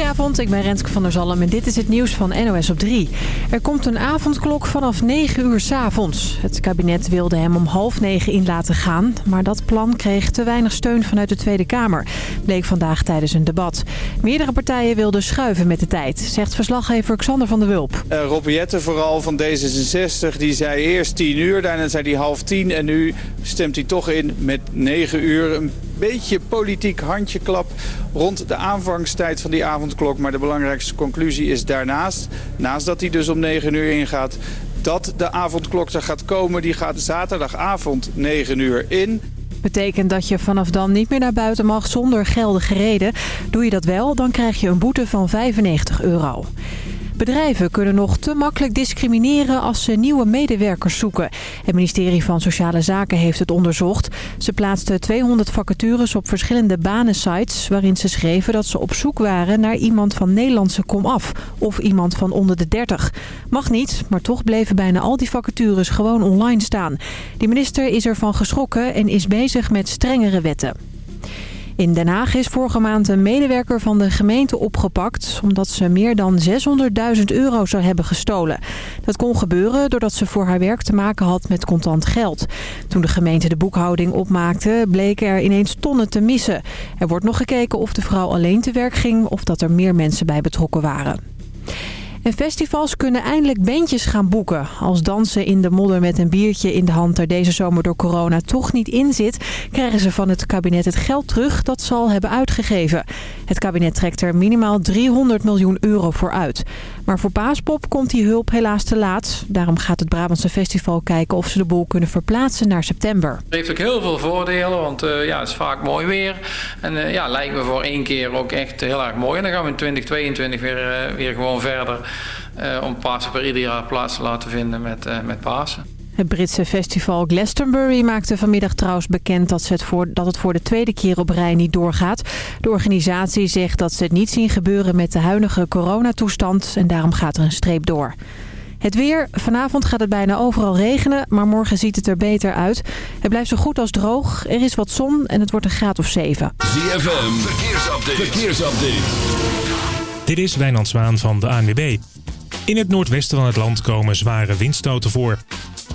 Goedenavond, ik ben Renske van der Zalm en dit is het nieuws van NOS op 3. Er komt een avondklok vanaf 9 uur s avonds. Het kabinet wilde hem om half 9 in laten gaan... maar dat plan kreeg te weinig steun vanuit de Tweede Kamer. Bleek vandaag tijdens een debat. Meerdere partijen wilden schuiven met de tijd, zegt verslaggever Xander van der Wulp. Uh, Rob Jette vooral van D66, die zei eerst 10 uur, daarna zei hij half 10... en nu stemt hij toch in met 9 uur. Beetje politiek handjeklap rond de aanvangstijd van die avondklok. Maar de belangrijkste conclusie is daarnaast, naast dat hij dus om 9 uur ingaat... dat de avondklok er gaat komen. Die gaat zaterdagavond 9 uur in. Betekent dat je vanaf dan niet meer naar buiten mag zonder geldige reden. Doe je dat wel, dan krijg je een boete van 95 euro. Bedrijven kunnen nog te makkelijk discrimineren als ze nieuwe medewerkers zoeken. Het ministerie van Sociale Zaken heeft het onderzocht. Ze plaatsten 200 vacatures op verschillende banensites... waarin ze schreven dat ze op zoek waren naar iemand van Nederlandse komaf... of iemand van onder de 30. Mag niet, maar toch bleven bijna al die vacatures gewoon online staan. Die minister is ervan geschrokken en is bezig met strengere wetten. In Den Haag is vorige maand een medewerker van de gemeente opgepakt... omdat ze meer dan 600.000 euro zou hebben gestolen. Dat kon gebeuren doordat ze voor haar werk te maken had met contant geld. Toen de gemeente de boekhouding opmaakte... bleken er ineens tonnen te missen. Er wordt nog gekeken of de vrouw alleen te werk ging... of dat er meer mensen bij betrokken waren. En festivals kunnen eindelijk bandjes gaan boeken. Als dansen in de modder met een biertje in de hand er deze zomer door corona toch niet in zit... krijgen ze van het kabinet het geld terug dat ze al hebben uitgegeven. Het kabinet trekt er minimaal 300 miljoen euro voor uit. Maar voor Paaspop komt die hulp helaas te laat. Daarom gaat het Brabantse Festival kijken of ze de boel kunnen verplaatsen naar september. Het heeft ook heel veel voordelen, want uh, ja, het is vaak mooi weer. En uh, ja, lijkt me voor één keer ook echt heel erg mooi. En dan gaan we in 2022 weer, uh, weer gewoon verder om Pasen per ieder jaar plaats te laten vinden met, met Pasen. Het Britse festival Glastonbury maakte vanmiddag trouwens bekend dat, ze het voor, dat het voor de tweede keer op rij niet doorgaat. De organisatie zegt dat ze het niet zien gebeuren met de huidige coronatoestand en daarom gaat er een streep door. Het weer. Vanavond gaat het bijna overal regenen, maar morgen ziet het er beter uit. Het blijft zo goed als droog. Er is wat zon en het wordt een graad of 7. ZFM. Verkeersupdate. Verkeersupdate. Dit is Wijnand Zwaan van de ANWB. In het noordwesten van het land komen zware windstoten voor.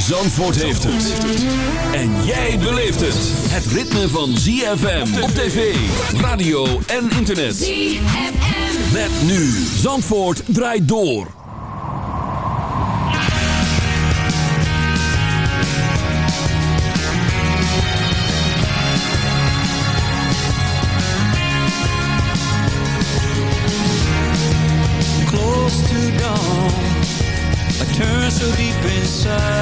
Zandvoort heeft het. En jij beleeft het. Het ritme van ZFM op tv, radio en internet. ZFM. Met nu. Zandvoort draait door. Close to dawn. I turn so deep inside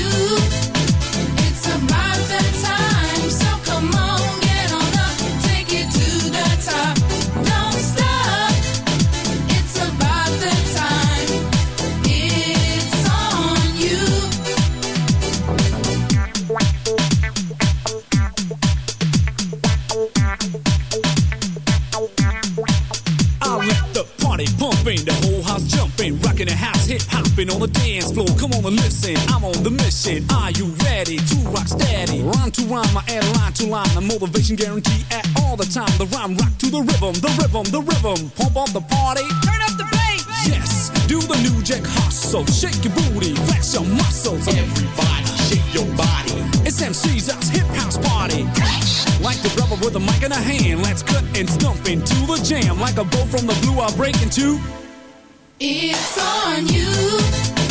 Your body. It's MC's us hip house party. Like the brother with a mic in a hand, let's cut and stomp into the jam. Like a bow from the blue, I'll break into. It's on you.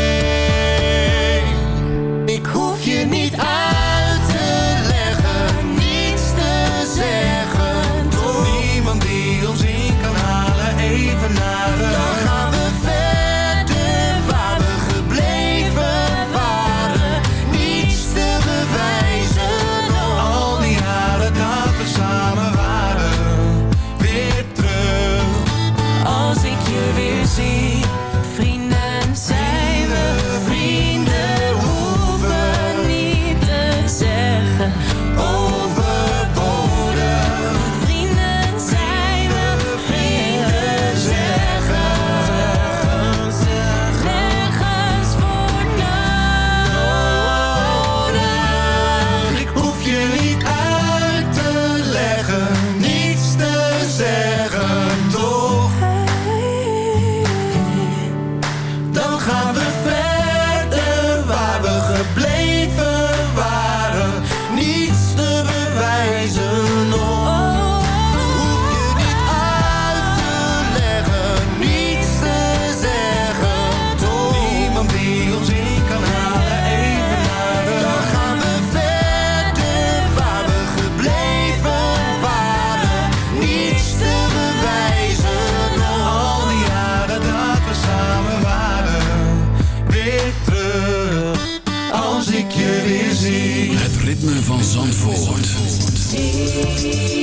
see.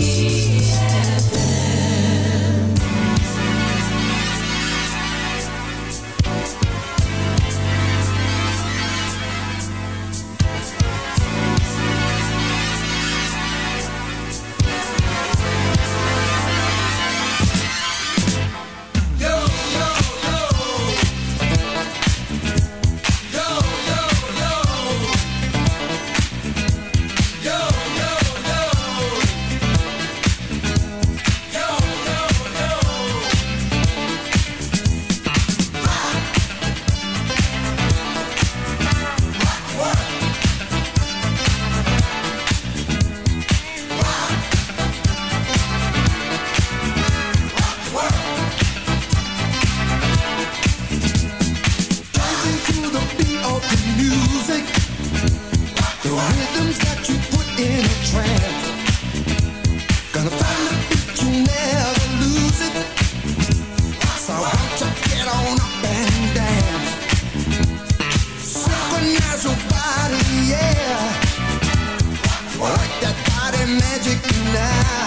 magic tonight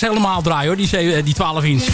helemaal draaien hoor, die, 12 eh, inch.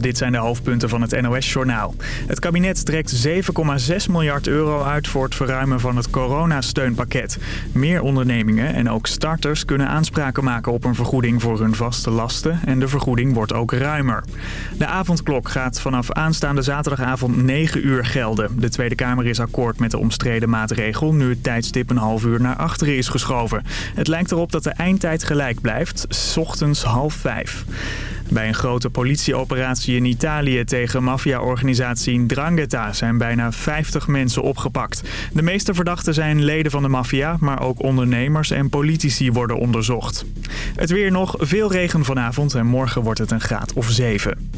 Dit zijn de hoofdpunten van het NOS-journaal. Het kabinet trekt 7,6 miljard euro uit voor het verruimen van het coronasteunpakket. Meer ondernemingen en ook starters kunnen aanspraken maken op een vergoeding voor hun vaste lasten en de vergoeding wordt ook ruimer. De avondklok gaat vanaf aanstaande zaterdagavond 9 uur gelden. De Tweede Kamer is akkoord met de omstreden maatregel nu het tijdstip een half uur naar achteren is geschoven. Het lijkt erop dat de eindtijd gelijk blijft, ochtends half vijf. Bij een grote politieoperatie in Italië tegen maffiaorganisatie Drangheta zijn bijna 50 mensen opgepakt. De meeste verdachten zijn leden van de maffia, maar ook ondernemers en politici worden onderzocht. Het weer nog, veel regen vanavond en morgen wordt het een graad of 7.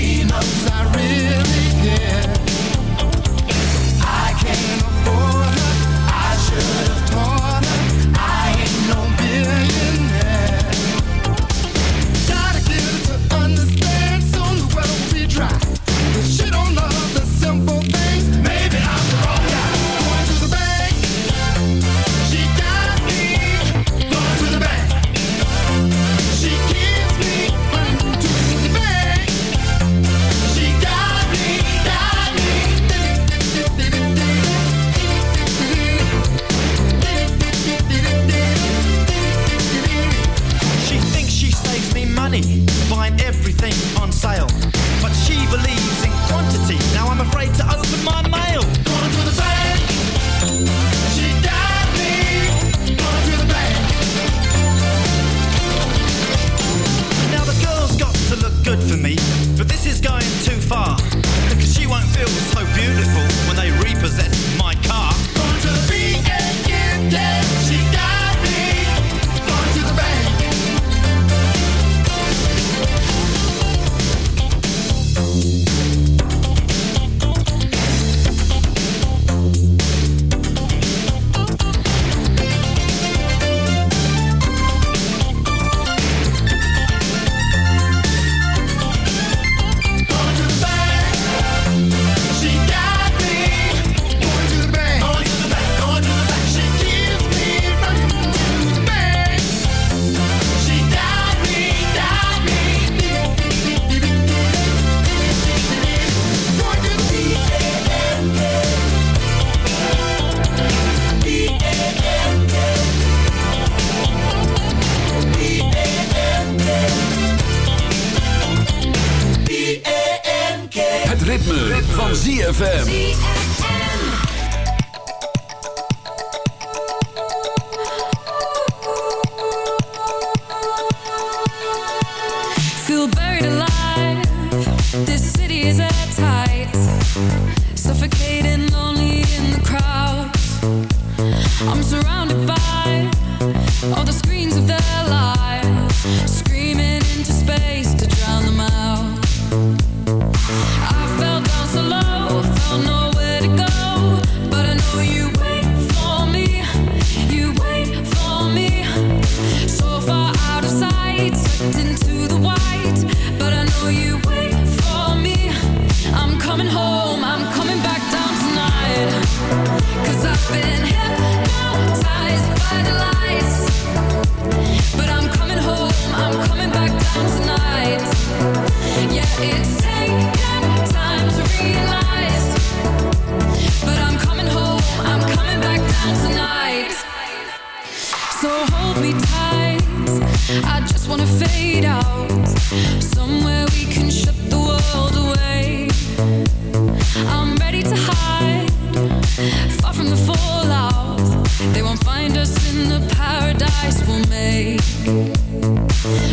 us in the paradise we'll make.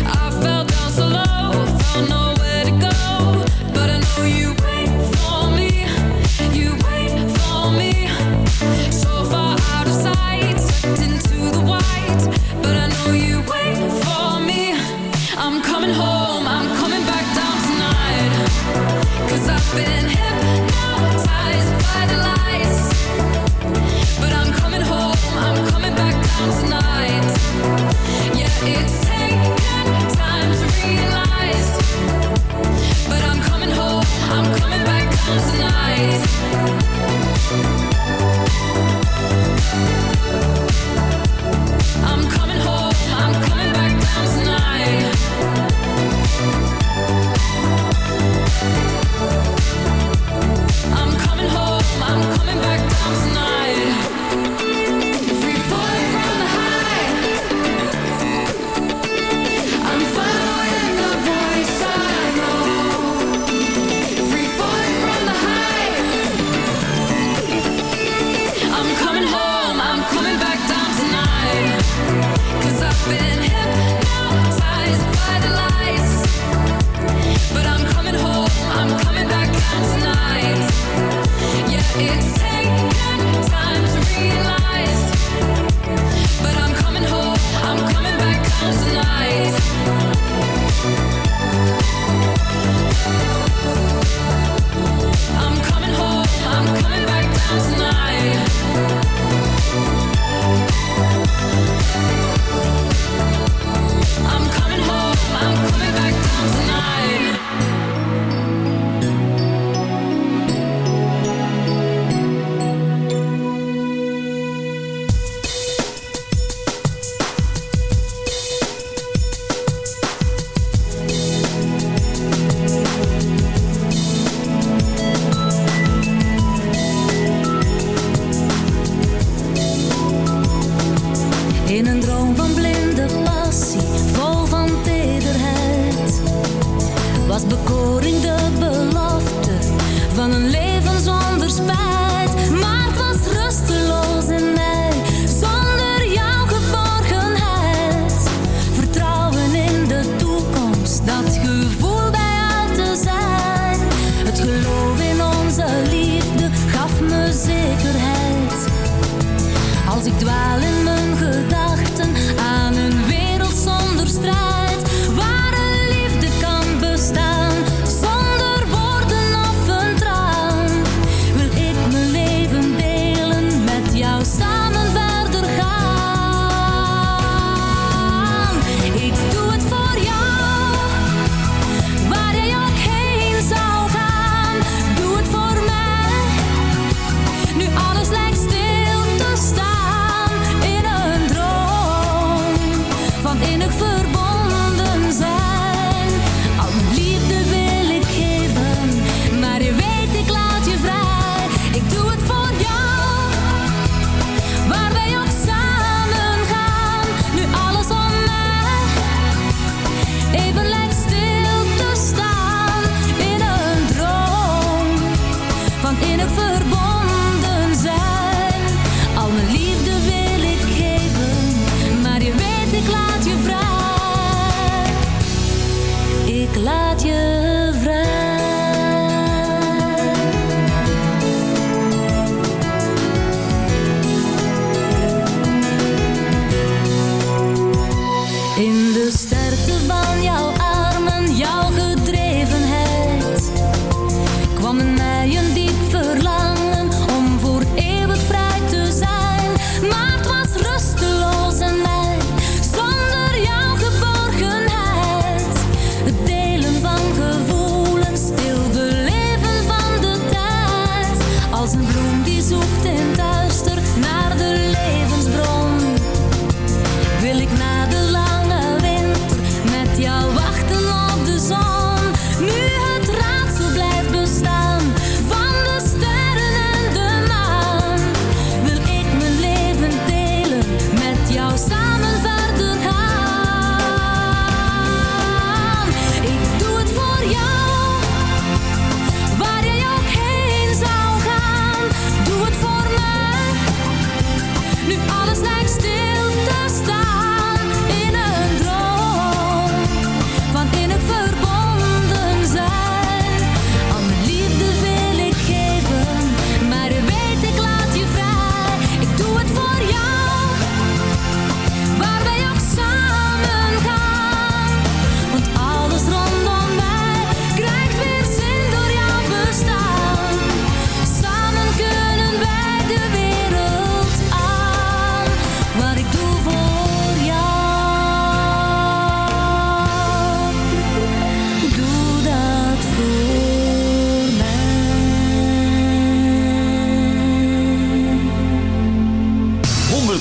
I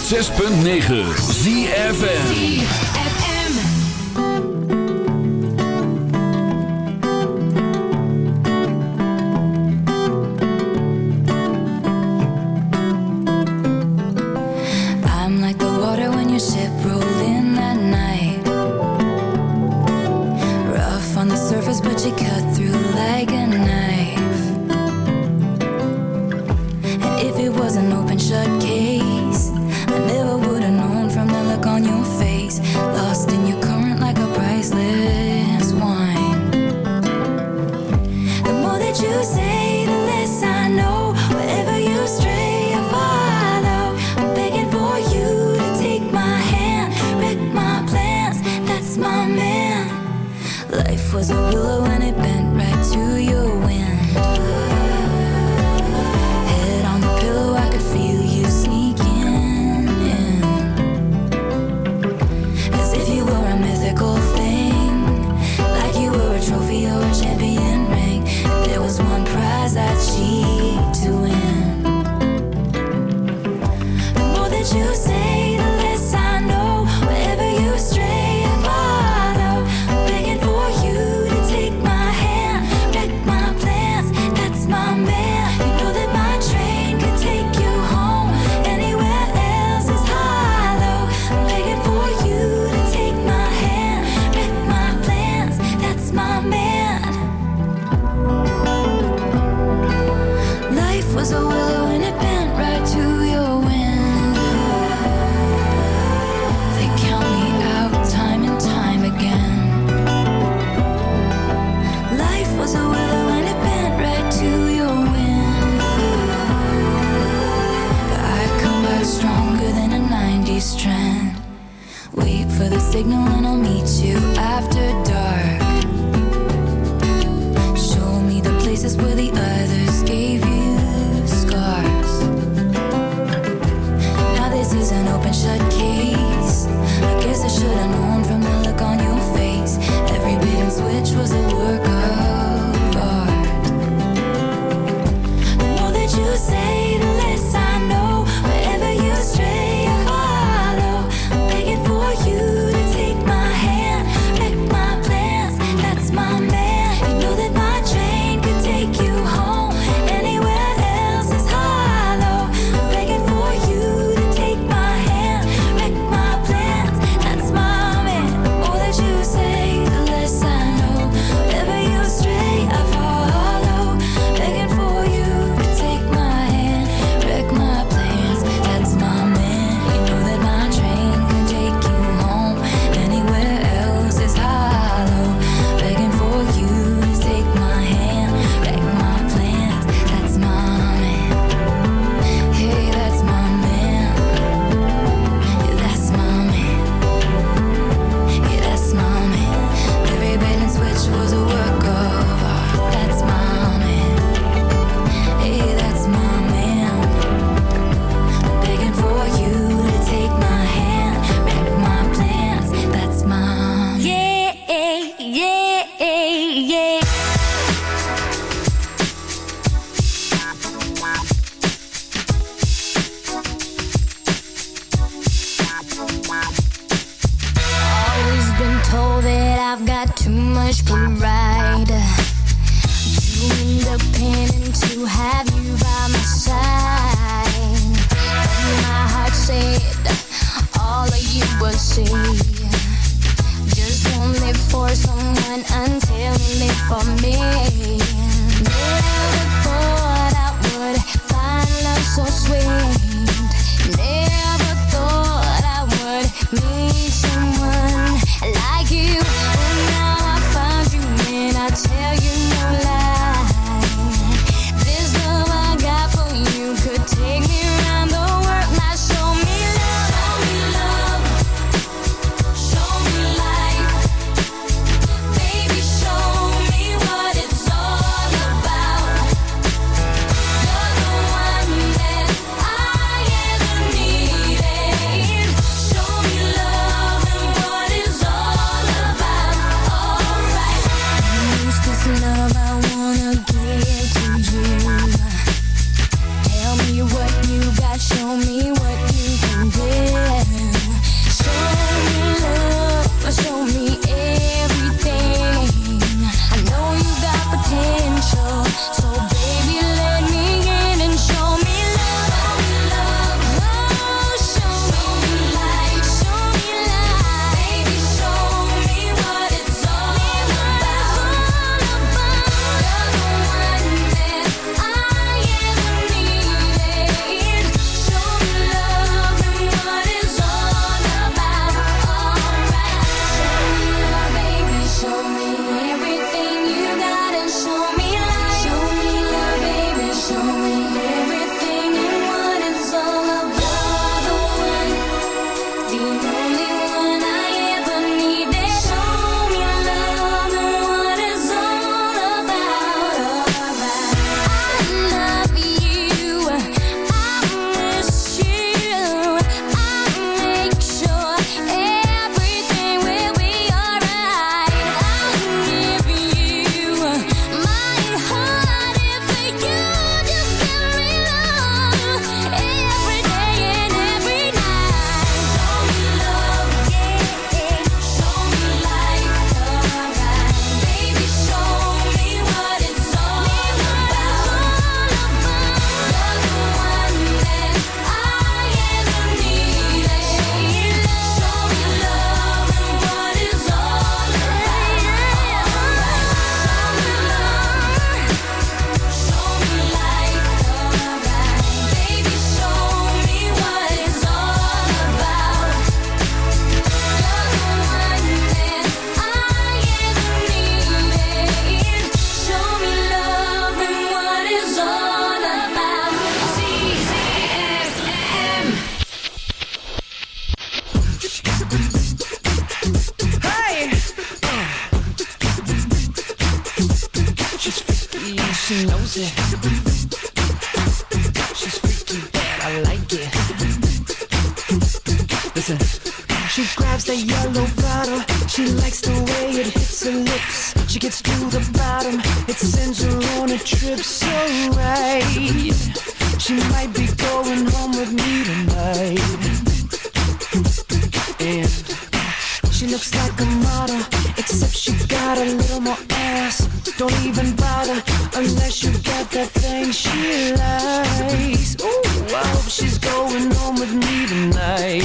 106.9 ZFN on a trip so right. She might be going home with me tonight. And she looks like a model, except she got a little more ass. Don't even bother unless you got that thing she likes. Ooh, I hope she's going home with me tonight.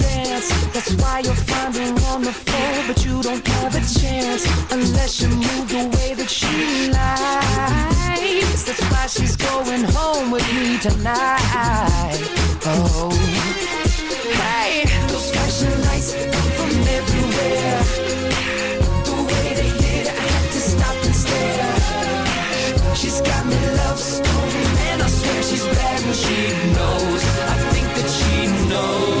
That's why you'll find her on the floor. But you don't have a chance unless you move the way that she likes. That's why she's going home with me tonight. Oh, hey, those flashing lights come from everywhere. The way they hit, I had to stop and stare. She's got me love stone, and I swear she's bad when she knows. I think that she knows.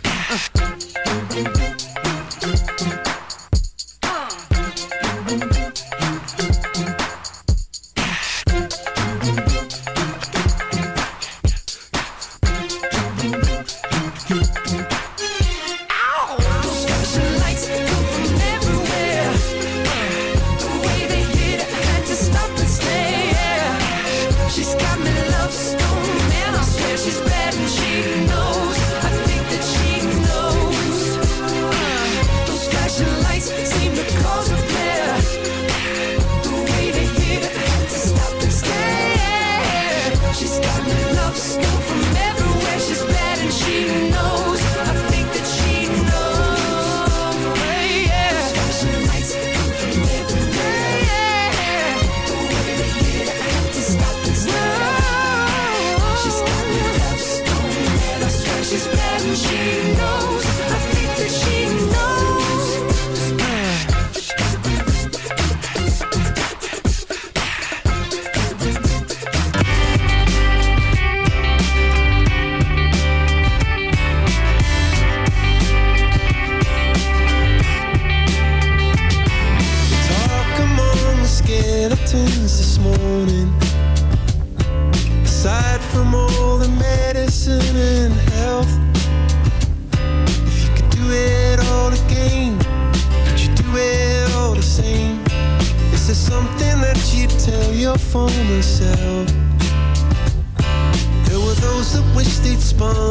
former self? There were those that wish they'd spun